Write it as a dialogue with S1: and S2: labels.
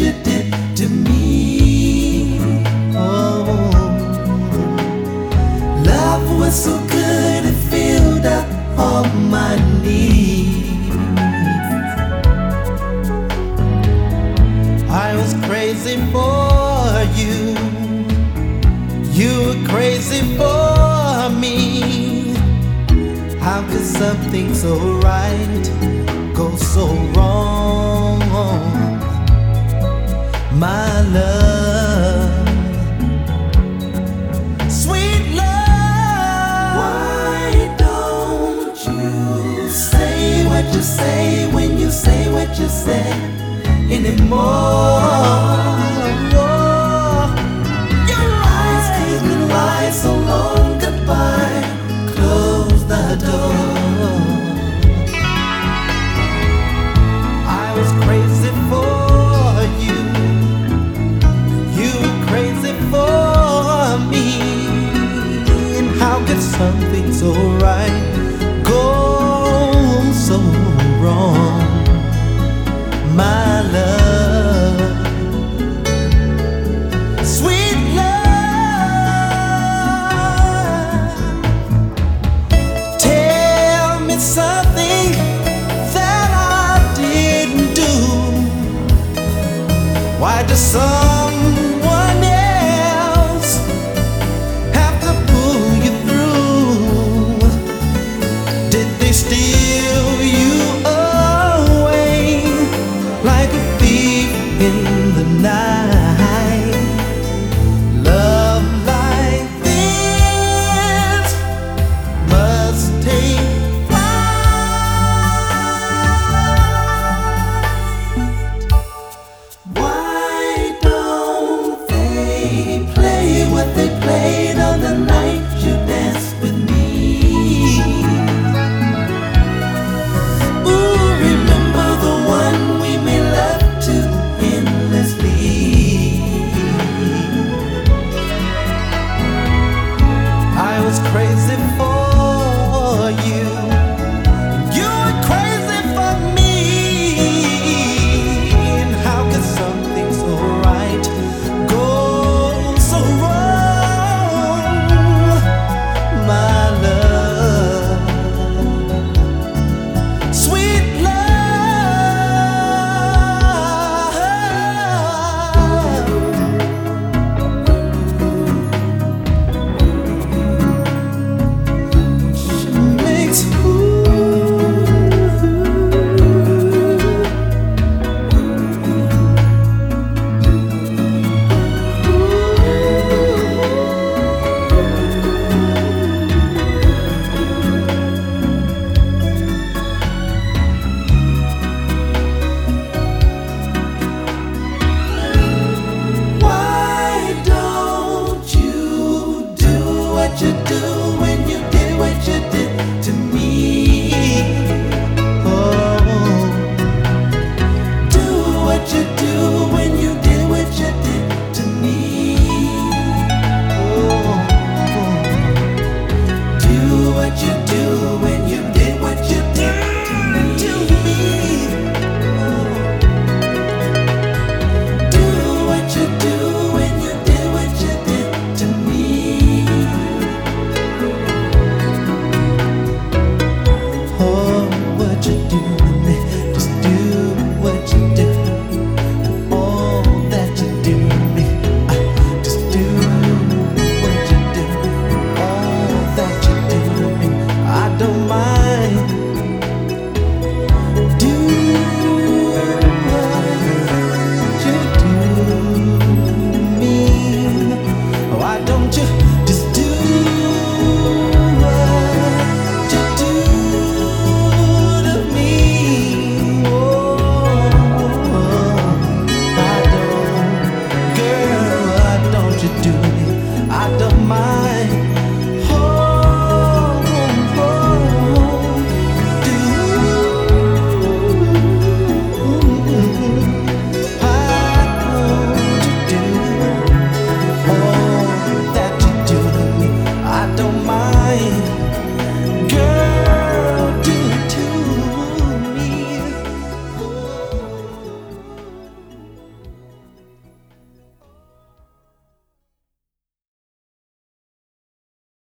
S1: you did to me. Oh, love was so good it filled up all my needs. I was crazy for you. You were crazy for me. How could something so right go so wrong? My love, sweet love. Why don't you say what you say when you say what you say anymore? So right go so wrong? My love, sweet love. Tell me something that I didn't do. Why the sun?